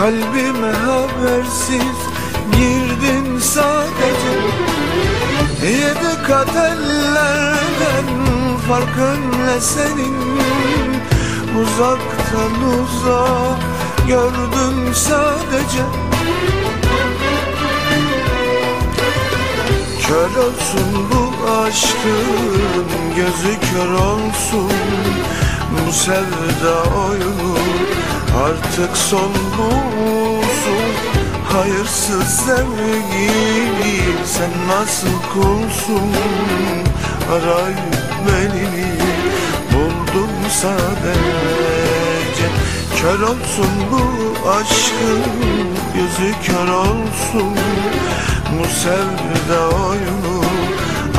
Kalbime habersiz girdin sadece. Yedi kat ellerden farkın ne senin. Uzaktan uzağa gördüm sadece Kör olsun bu aşkın gözü kör olsun Bu sevda oyunu. Artık son bulsun Hayırsız sevgili sen nasıl kulsun? Arayıp beni buldum sadece. Kör olsun bu aşkın gözü kör olsun Bu sevda oyunu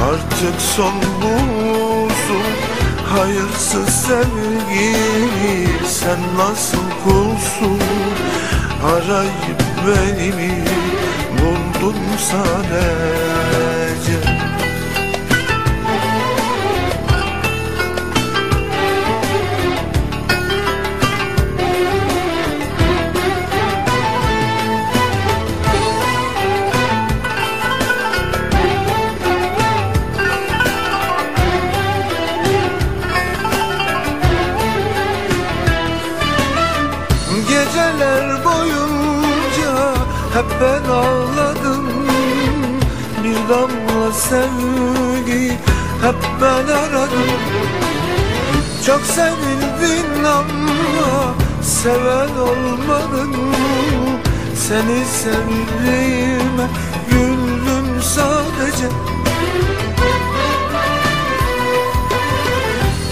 artık son bulsun. Hayırsız sevgili sen nasıl kulsun? Arayıp beni mi buldun sadece hep ben ağladım Bir damla sevgi hep ben aradım. Çok sevildin ama seven olmadın. Seni sevdiğime güldüm sadece.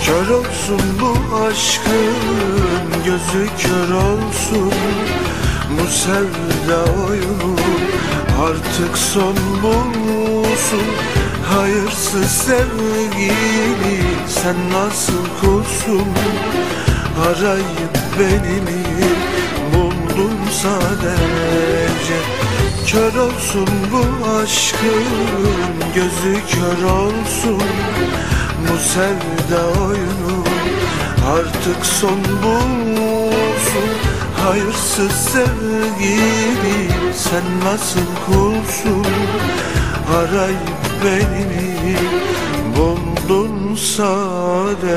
Kör olsun bu aşkın gözü kör olsun Bu sevda oyunu artık son bulsun Hayırsız sevgili sen nasıl kulsun Arayıp beni mi buldun sadece Kör olsun bu aşkın gözü kör olsun. Bu sevda oyunu artık son bulsun Hayırsız sevgili sen nasıl kulsun Arayıp beni buldun sadece